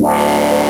Bye.